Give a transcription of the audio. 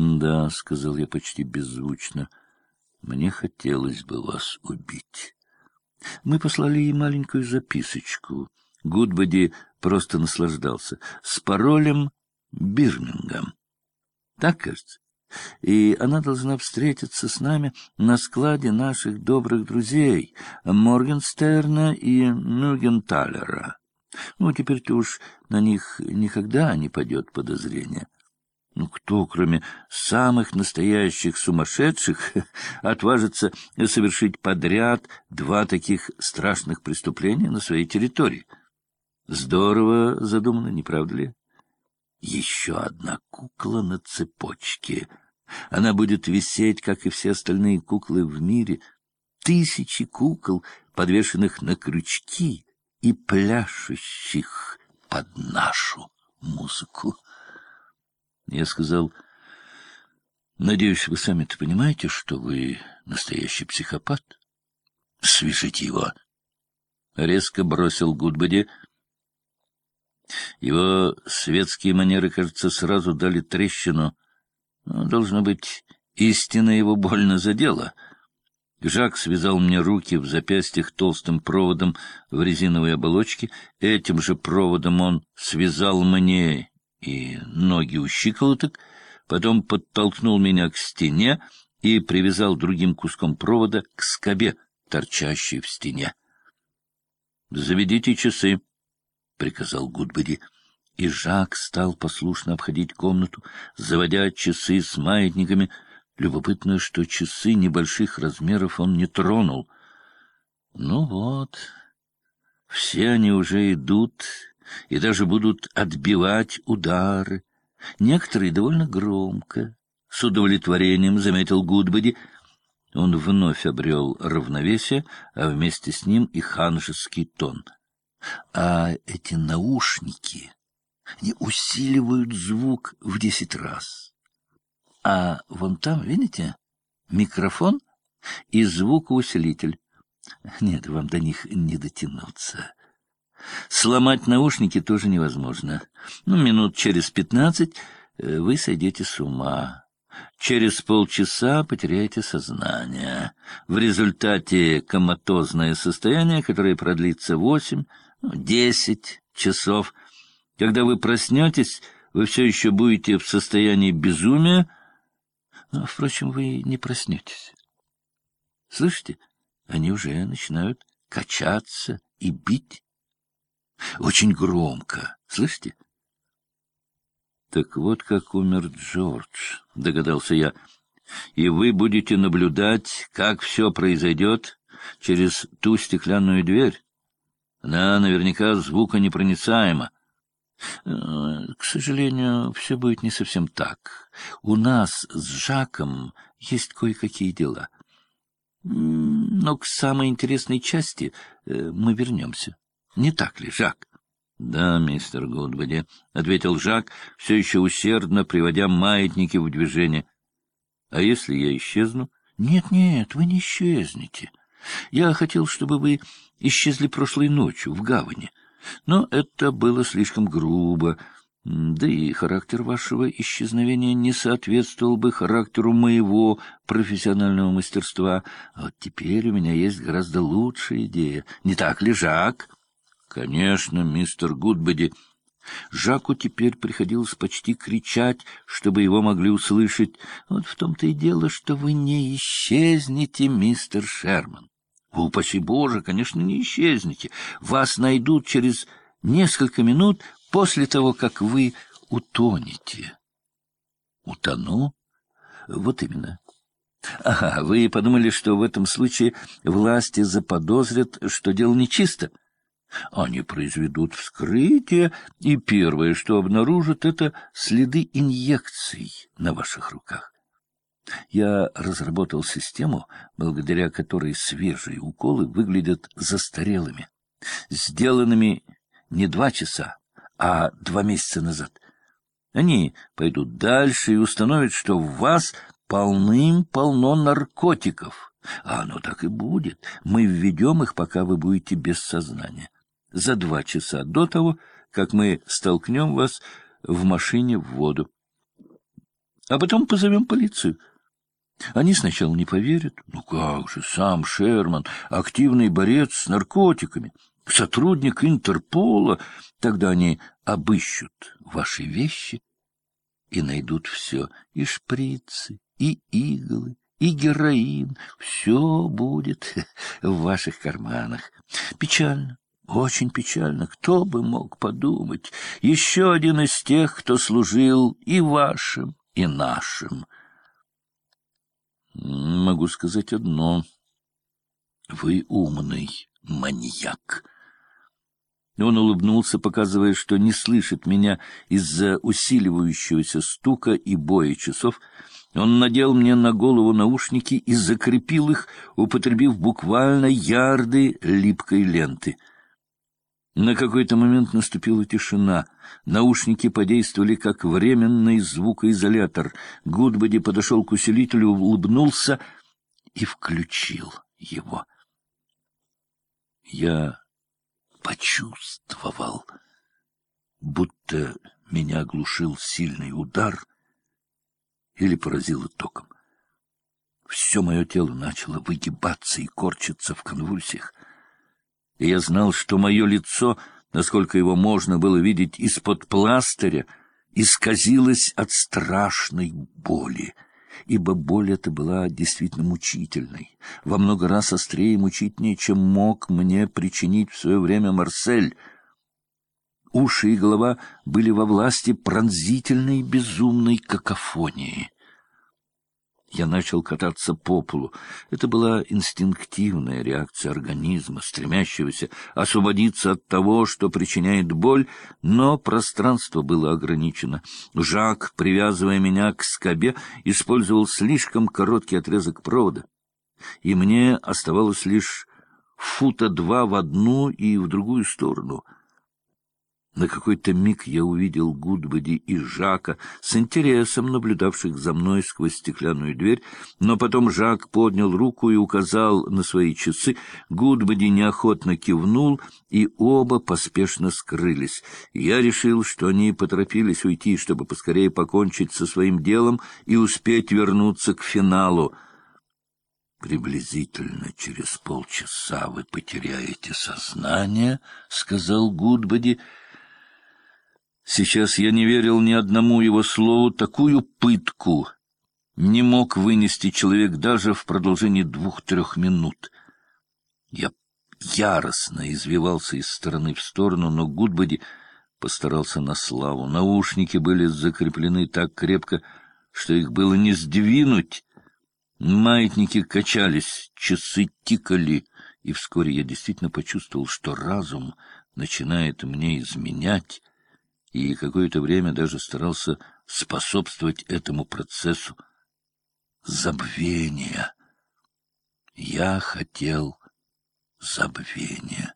Да, — сказал я почти беззвучно, — мне хотелось бы вас убить. Мы послали ей маленькую записочку. Гудбоди просто наслаждался. С паролем Бирмингем. Так, кажется? И она должна встретиться с нами на складе наших добрых друзей Моргенстерна и Мюгенталера. Ну, теперь-то уж на них никогда не падет подозрение. Ну, кто, кроме самых настоящих сумасшедших, отважится совершить подряд два таких страшных преступления на своей территории? Здорово задумано, не правда ли? Еще одна кукла на цепочке. Она будет висеть, как и все остальные куклы в мире. Тысячи кукол, подвешенных на крючки и пляшущих под нашу музыку. Я сказал, надеюсь, вы сами-то понимаете, что вы настоящий психопат? Свяжите его. Резко бросил Гудбоди. Его светские манеры, кажется, сразу дали трещину. Но, должно быть, истина его больно задела. Жак связал мне руки в запястьях толстым проводом в резиновой оболочке. Этим же проводом он связал мне и ноги у щиколоток, потом подтолкнул меня к стене и привязал другим куском провода к скобе, торчащей в стене. — Заведите часы, — приказал Гудбери, и Жак стал послушно обходить комнату, заводя часы с маятниками. Любопытно, что часы небольших размеров он не тронул. Ну вот, все они уже идут и даже будут отбивать удары. Некоторые довольно громко. С удовлетворением заметил Гудбоди. Он вновь обрел равновесие, а вместе с ним и ханжеский тон. А эти наушники не усиливают звук в десять раз. А вон там, видите, микрофон и звукоусилитель. Нет, вам до них не дотянуться. Сломать наушники тоже невозможно. Ну, минут через пятнадцать э, вы сойдете с ума. Через полчаса потеряете сознание. В результате коматозное состояние, которое продлится восемь, ну, десять часов. Когда вы проснетесь, вы все еще будете в состоянии безумия, но, впрочем, вы не проснетесь. Слышите, они уже начинают качаться и бить. Очень громко. Слышите? Так вот как умер Джордж, догадался я. И вы будете наблюдать, как все произойдет через ту стеклянную дверь. Она наверняка звуконепроницаема. Э, к сожалению, все будет не совсем так. У нас с Жаком есть кое-какие дела. Но к самой интересной части э, мы вернемся. Не так ли, Жак? — Да, мистер Гудбоди, — ответил Жак, все еще усердно приводя маятники в движение. — А если я исчезну? Нет, — Нет-нет, вы не исчезнете. Я хотел, чтобы вы исчезли прошлой ночью в гавани. Но это было слишком грубо, да и характер вашего исчезновения не соответствовал бы характеру моего профессионального мастерства. А вот теперь у меня есть гораздо лучшая идея. Не так ли, Жак? — Конечно, мистер Гудбеди. Жаку теперь приходилось почти кричать, чтобы его могли услышать. Вот в том-то и дело, что вы не исчезнете, мистер Шерман. Упаси Боже, конечно, не исчезнете. Вас найдут через несколько минут после того, как вы утонете. Утону? Вот именно. Ага, вы подумали, что в этом случае власти заподозрят, что дело нечисто? Они произведут вскрытие, и первое, что обнаружат, это следы инъекций на ваших руках. Я разработал систему, благодаря которой свежие уколы выглядят застарелыми, сделанными не два часа, а два месяца назад. Они пойдут дальше и установят, что в вас полным-полно наркотиков. А оно так и будет. Мы введем их, пока вы будете без сознания за два часа до того, как мы столкнем вас в машине в воду. а потом позовем полицию. Они сначала не поверят. Ну как же, сам Шерман, активный борец с наркотиками, сотрудник Интерпола. Тогда они обыщут ваши вещи и найдут все, и шприцы, и иглы, и героин. Все будет в ваших карманах. Печально, очень печально. Кто бы мог подумать? Еще один из тех, кто служил и вашим, и нашим. Могу сказать одно. Вы умный маньяк. Он улыбнулся, показывая, что не слышит меня из-за усиливающегося стука и боя часов. Он надел мне на голову наушники и закрепил их, употребив буквально ярды липкой ленты — на какой-то момент наступила тишина. Наушники подействовали как временный звукоизолятор. Гудбоди подошел к усилителю, улыбнулся и включил его. Я почувствовал, будто меня оглушил сильный удар или поразило током. Все мое тело начало выгибаться и корчиться в конвульсиях и я знал, что мое лицо, насколько его можно было видеть из-под пластыря, исказилось от страшной боли, ибо боль эта была действительно мучительной, во много раз острее и мучительнее, чем мог мне причинить в свое время Марсель. Уши и голова были во власти пронзительной безумной какофонии. Я начал кататься по полу. Это была инстинктивная реакция организма, стремящегося освободиться от того, что причиняет боль, но пространство было ограничено. Жак, привязывая меня к скобе, использовал слишком короткий отрезок провода, и мне оставалось лишь фута два в одну и в другую сторону — на какой-то миг я увидел Гудбоди и Жака, с интересом наблюдавших за мной сквозь стеклянную дверь, но потом Жак поднял руку и указал на свои часы. Гудбоди неохотно кивнул, и оба поспешно скрылись. Я решил, что они поторопились уйти, чтобы поскорее покончить со своим делом и успеть вернуться к финалу. «Приблизительно через полчаса вы потеряете сознание», — сказал Гудбоди, — Сейчас я не верил ни одному его слову, такую пытку не мог вынести человек даже в продолжении двух-трех минут. Я яростно извивался из стороны в сторону, но Гудбоди постарался на славу. Наушники были закреплены так крепко, что их было не сдвинуть. Маятники качались, часы тикали, и вскоре я действительно почувствовал, что разум начинает мне изменять, и какое-то время даже старался способствовать этому процессу забвения. Я хотел забвения.